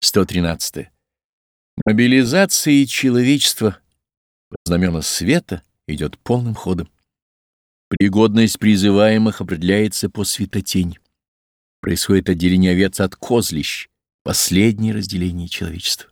113. Мобилизация человечества под знамена света идет полным ходом. Пригодность призываемых определяется по светотень. Происходит отделение овец от козлищ, последнее разделение человечества.